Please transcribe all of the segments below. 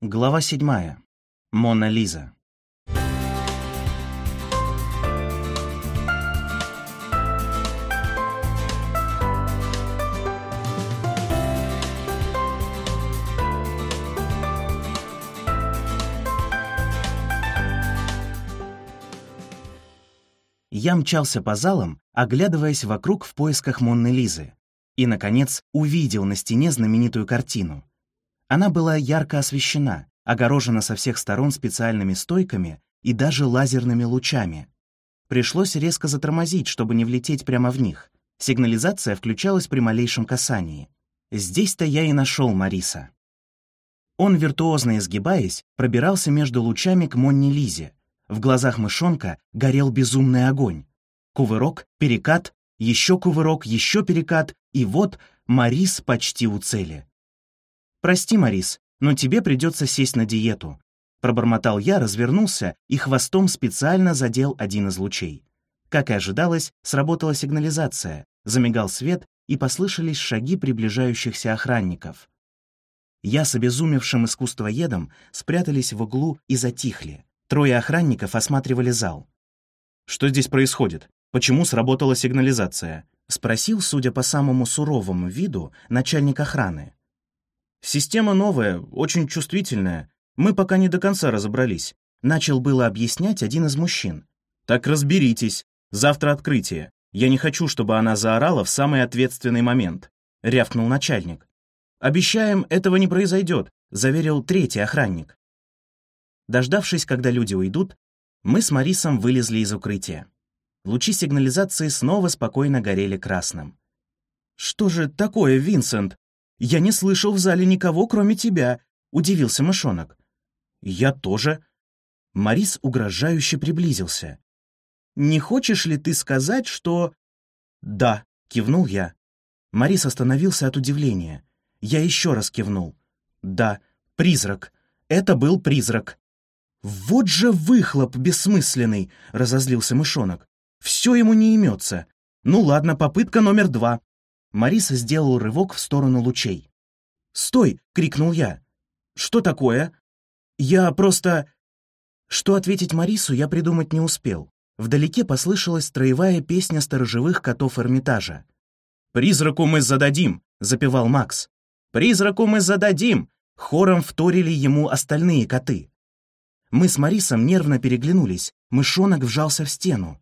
Глава седьмая. Мона Лиза. Я мчался по залам, оглядываясь вокруг в поисках Монны Лизы, и, наконец, увидел на стене знаменитую картину. Она была ярко освещена, огорожена со всех сторон специальными стойками и даже лазерными лучами. Пришлось резко затормозить, чтобы не влететь прямо в них. Сигнализация включалась при малейшем касании. Здесь-то я и нашел Мариса. Он, виртуозно изгибаясь, пробирался между лучами к Монне Лизе. В глазах мышонка горел безумный огонь. Кувырок, перекат, еще кувырок, еще перекат, и вот Марис почти у цели. «Прости, Марис, но тебе придется сесть на диету», пробормотал я, развернулся и хвостом специально задел один из лучей. Как и ожидалось, сработала сигнализация, замигал свет и послышались шаги приближающихся охранников. Я с обезумевшим искусствоедом спрятались в углу и затихли. Трое охранников осматривали зал. «Что здесь происходит? Почему сработала сигнализация?» — спросил, судя по самому суровому виду, начальник охраны. Система новая, очень чувствительная. Мы пока не до конца разобрались. Начал было объяснять один из мужчин. Так разберитесь. Завтра открытие. Я не хочу, чтобы она заорала в самый ответственный момент. Рявкнул начальник. Обещаем, этого не произойдет, заверил третий охранник. Дождавшись, когда люди уйдут, мы с Марисом вылезли из укрытия. Лучи сигнализации снова спокойно горели красным. «Что же такое, Винсент?» «Я не слышал в зале никого, кроме тебя», — удивился мышонок. «Я тоже». Марис угрожающе приблизился. «Не хочешь ли ты сказать, что...» «Да», — кивнул я. Марис остановился от удивления. Я еще раз кивнул. «Да, призрак. Это был призрак». «Вот же выхлоп бессмысленный!» — разозлился мышонок. «Все ему не имется. Ну ладно, попытка номер два. Мариса сделал рывок в сторону лучей. «Стой!» — крикнул я. «Что такое?» «Я просто...» Что ответить Марису, я придумать не успел. Вдалеке послышалась строевая песня сторожевых котов Эрмитажа. «Призраку мы зададим!» — запевал Макс. «Призраку мы зададим!» — хором вторили ему остальные коты. Мы с Марисом нервно переглянулись, мышонок вжался в стену.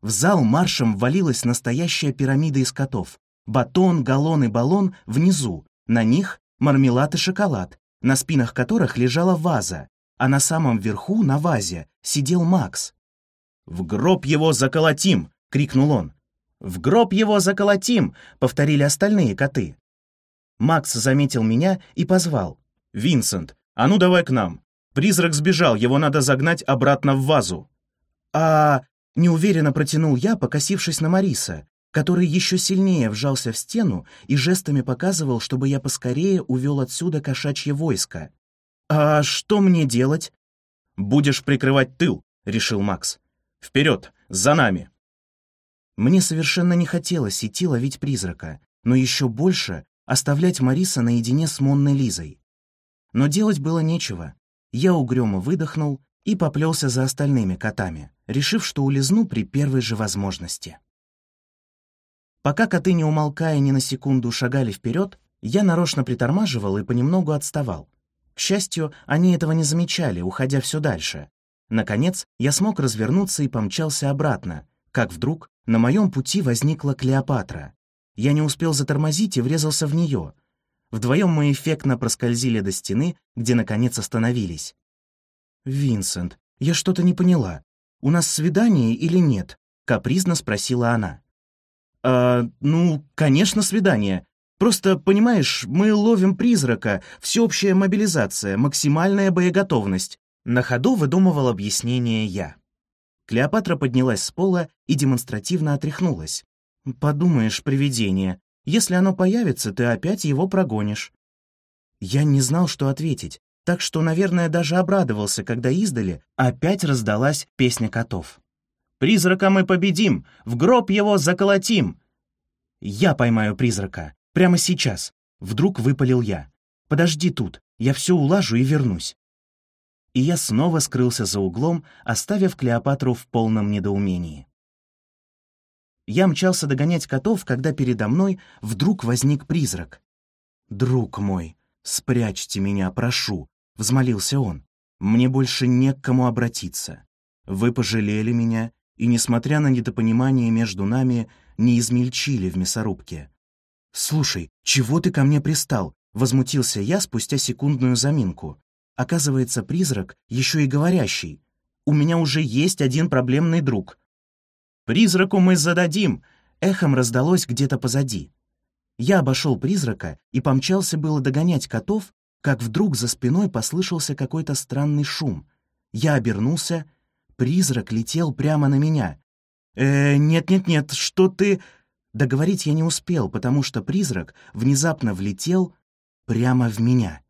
В зал маршем ввалилась настоящая пирамида из котов. Батон, галлон и баллон внизу, на них мармелад и шоколад, на спинах которых лежала ваза, а на самом верху, на вазе, сидел Макс. «В гроб его заколотим!» — крикнул он. «В гроб его заколотим!» — повторили остальные коты. Макс заметил меня и позвал. «Винсент, а ну давай к нам. Призрак сбежал, его надо загнать обратно в вазу». «А...» — неуверенно протянул я, покосившись на Мариса, который еще сильнее вжался в стену и жестами показывал, чтобы я поскорее увел отсюда кошачье войско. «А что мне делать?» «Будешь прикрывать тыл», — решил Макс. «Вперед, за нами!» Мне совершенно не хотелось идти ловить призрака, но еще больше оставлять Мариса наедине с Монной Лизой. Но делать было нечего. Я угрюмо выдохнул и поплелся за остальными котами, решив, что улизну при первой же возможности. Пока коты, не умолкая ни на секунду, шагали вперед, я нарочно притормаживал и понемногу отставал. К счастью, они этого не замечали, уходя все дальше. Наконец, я смог развернуться и помчался обратно, как вдруг на моем пути возникла Клеопатра. Я не успел затормозить и врезался в нее. Вдвоем мы эффектно проскользили до стены, где, наконец, остановились. «Винсент, я что-то не поняла. У нас свидание или нет?» — капризно спросила она. «А, ну, конечно, свидание. Просто, понимаешь, мы ловим призрака, всеобщая мобилизация, максимальная боеготовность». На ходу выдумывал объяснение я. Клеопатра поднялась с пола и демонстративно отряхнулась. «Подумаешь, привидение. Если оно появится, ты опять его прогонишь». Я не знал, что ответить, так что, наверное, даже обрадовался, когда издали опять раздалась песня котов. Призрака мы победим! В гроб его заколотим!» «Я поймаю призрака! Прямо сейчас!» Вдруг выпалил я. «Подожди тут, Я все улажу и вернусь». И я снова скрылся за углом, оставив Клеопатру в полном недоумении. Я мчался догонять котов, когда передо мной вдруг возник призрак. «Друг мой, спрячьте меня, прошу», — взмолился он. «Мне больше не к кому обратиться. Вы пожалели меня и, несмотря на недопонимание между нами, не измельчили в мясорубке. «Слушай, чего ты ко мне пристал?» — возмутился я спустя секундную заминку. Оказывается, призрак еще и говорящий. «У меня уже есть один проблемный друг». «Призраку мы зададим!» — эхом раздалось где-то позади. Я обошел призрака и помчался было догонять котов, как вдруг за спиной послышался какой-то странный шум. Я обернулся — Призрак летел прямо на меня. «Э, нет-нет-нет, что ты...» Договорить я не успел, потому что призрак внезапно влетел прямо в меня.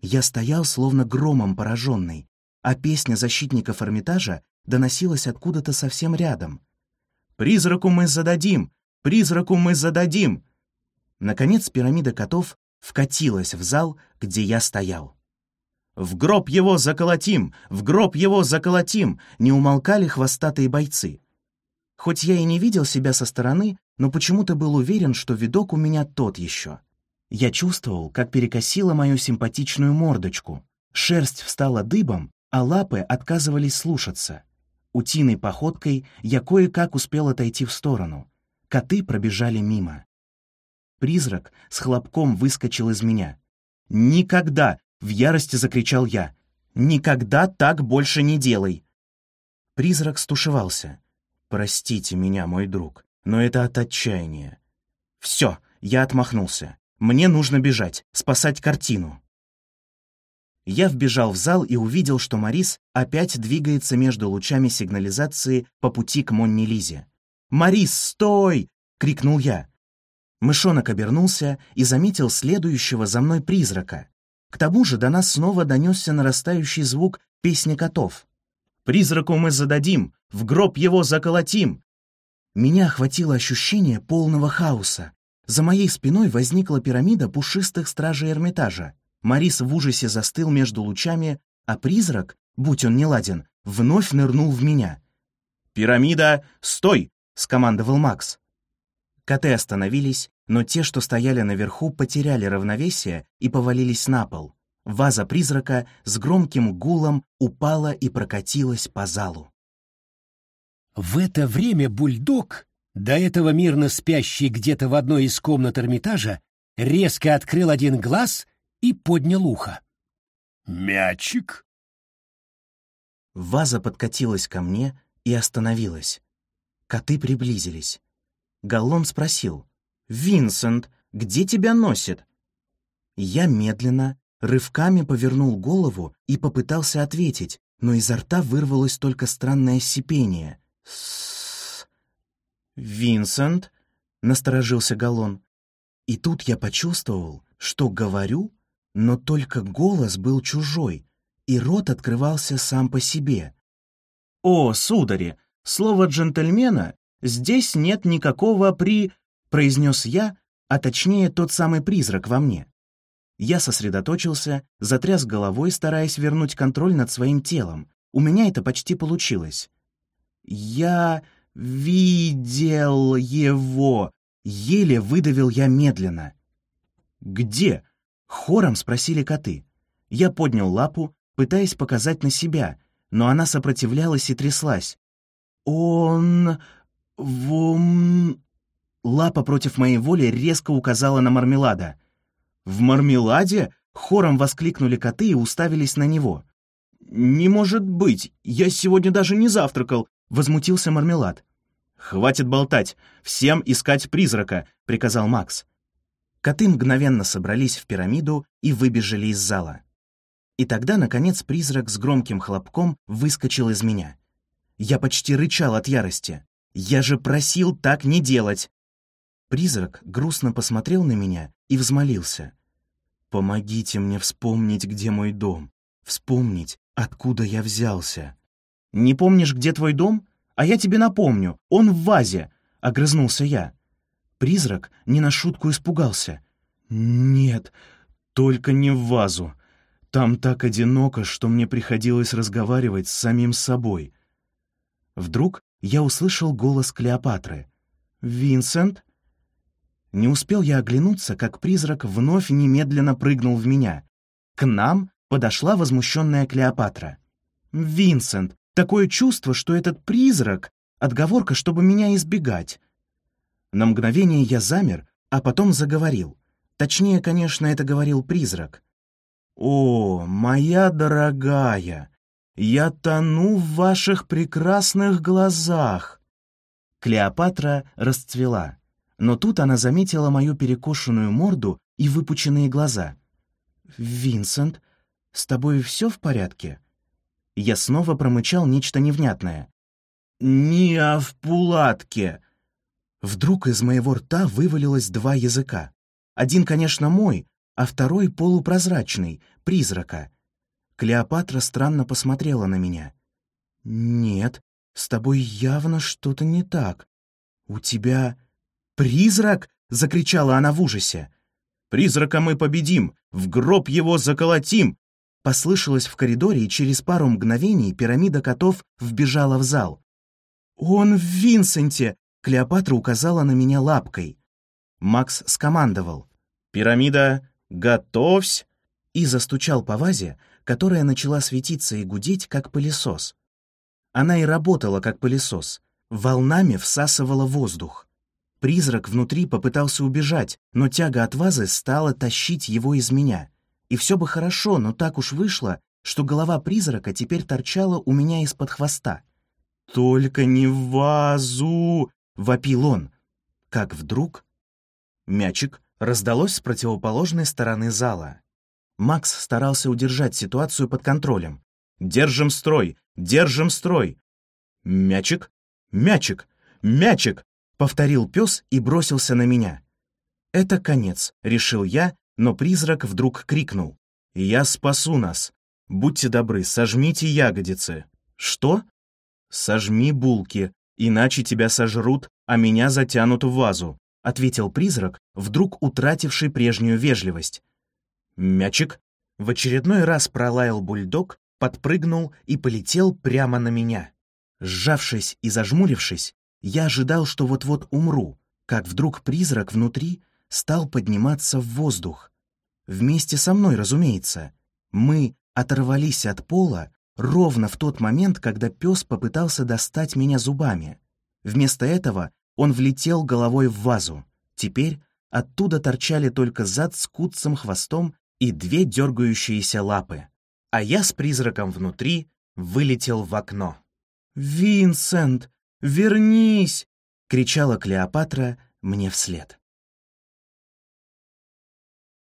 Я стоял словно громом пораженный, а песня защитников Эрмитажа доносилась откуда-то совсем рядом. «Призраку мы зададим! Призраку мы зададим!» Наконец пирамида котов вкатилась в зал, где я стоял. «В гроб его заколотим! В гроб его заколотим!» не умолкали хвостатые бойцы. Хоть я и не видел себя со стороны, но почему-то был уверен, что видок у меня тот еще. Я чувствовал, как перекосила мою симпатичную мордочку. Шерсть встала дыбом, а лапы отказывались слушаться. Утиной походкой я кое-как успел отойти в сторону. Коты пробежали мимо. Призрак с хлопком выскочил из меня. «Никогда! В ярости закричал я. «Никогда так больше не делай!» Призрак стушевался. «Простите меня, мой друг, но это от отчаяния». «Все!» — я отмахнулся. «Мне нужно бежать, спасать картину». Я вбежал в зал и увидел, что Марис опять двигается между лучами сигнализации по пути к Монни Лизе. «Марис, стой!» — крикнул я. Мышонок обернулся и заметил следующего за мной призрака. К тому же до нас снова донесся нарастающий звук песни котов. «Призраку мы зададим! В гроб его заколотим!» Меня охватило ощущение полного хаоса. За моей спиной возникла пирамида пушистых стражей Эрмитажа. Марис в ужасе застыл между лучами, а призрак, будь он неладен, вновь нырнул в меня. «Пирамида, стой!» — скомандовал Макс. Коты остановились, но те, что стояли наверху, потеряли равновесие и повалились на пол. Ваза призрака с громким гулом упала и прокатилась по залу. В это время бульдог, до этого мирно спящий где-то в одной из комнат Эрмитажа, резко открыл один глаз и поднял ухо. «Мячик?» Ваза подкатилась ко мне и остановилась. Коты приблизились. Галлон спросил, «Винсент, где тебя носит?» Я медленно, рывками повернул голову и попытался ответить, но изо рта вырвалось только странное сипение. «С... Винсент?» — насторожился Галлон. И тут я почувствовал, что говорю, но только голос был чужой, и рот открывался сам по себе. «О, судари, слово джентльмена здесь нет никакого при...» произнес я, а точнее тот самый призрак во мне. Я сосредоточился, затряс головой, стараясь вернуть контроль над своим телом. У меня это почти получилось. «Я видел его!» — еле выдавил я медленно. «Где?» — хором спросили коты. Я поднял лапу, пытаясь показать на себя, но она сопротивлялась и тряслась. «Он... вом...» Лапа против моей воли резко указала на мармелада. «В мармеладе?» — хором воскликнули коты и уставились на него. «Не может быть! Я сегодня даже не завтракал!» — возмутился мармелад. «Хватит болтать! Всем искать призрака!» — приказал Макс. Коты мгновенно собрались в пирамиду и выбежали из зала. И тогда, наконец, призрак с громким хлопком выскочил из меня. Я почти рычал от ярости. «Я же просил так не делать!» Призрак грустно посмотрел на меня и взмолился. «Помогите мне вспомнить, где мой дом, вспомнить, откуда я взялся». «Не помнишь, где твой дом? А я тебе напомню, он в вазе!» — огрызнулся я. Призрак не на шутку испугался. «Нет, только не в вазу», Там так одиноко, что мне приходилось разговаривать с самим собой. Вдруг я услышал голос Клеопатры. «Винсент?» Не успел я оглянуться, как призрак вновь немедленно прыгнул в меня. К нам подошла возмущенная Клеопатра. «Винсент, такое чувство, что этот призрак — отговорка, чтобы меня избегать». На мгновение я замер, а потом заговорил. Точнее, конечно, это говорил призрак. «О, моя дорогая, я тону в ваших прекрасных глазах!» Клеопатра расцвела, но тут она заметила мою перекошенную морду и выпученные глаза. «Винсент, с тобой все в порядке?» Я снова промычал нечто невнятное. «Не в пулатке!» Вдруг из моего рта вывалилось два языка. Один, конечно, мой, а второй полупрозрачный, призрака. Клеопатра странно посмотрела на меня. «Нет, с тобой явно что-то не так. У тебя призрак?» — закричала она в ужасе. «Призрака мы победим! В гроб его заколотим!» Послышалось в коридоре, и через пару мгновений пирамида котов вбежала в зал. «Он в Винсенте!» — Клеопатра указала на меня лапкой. Макс скомандовал. «Пирамида, готовься!» и застучал по вазе, которая начала светиться и гудеть, как пылесос. Она и работала, как пылесос, волнами всасывала воздух. Призрак внутри попытался убежать, но тяга от вазы стала тащить его из меня. И все бы хорошо, но так уж вышло, что голова призрака теперь торчала у меня из-под хвоста. «Только не в вазу!» — вопил он. Как вдруг мячик раздалось с противоположной стороны зала. Макс старался удержать ситуацию под контролем. «Держим строй! Держим строй!» «Мячик! Мячик! Мячик!» — повторил пес и бросился на меня. «Это конец», — решил я, но призрак вдруг крикнул. «Я спасу нас! Будьте добры, сожмите ягодицы!» «Что?» «Сожми булки, иначе тебя сожрут, а меня затянут в вазу», — ответил призрак, вдруг утративший прежнюю вежливость. «Мячик!» В очередной раз пролаял бульдог, подпрыгнул и полетел прямо на меня. Сжавшись и зажмурившись, я ожидал, что вот-вот умру, как вдруг призрак внутри стал подниматься в воздух. Вместе со мной, разумеется. Мы оторвались от пола ровно в тот момент, когда пес попытался достать меня зубами. Вместо этого он влетел головой в вазу. Теперь оттуда торчали только зад с куцым хвостом и две дергающиеся лапы. А я с призраком внутри вылетел в окно. «Винсент, вернись!» — кричала Клеопатра мне вслед.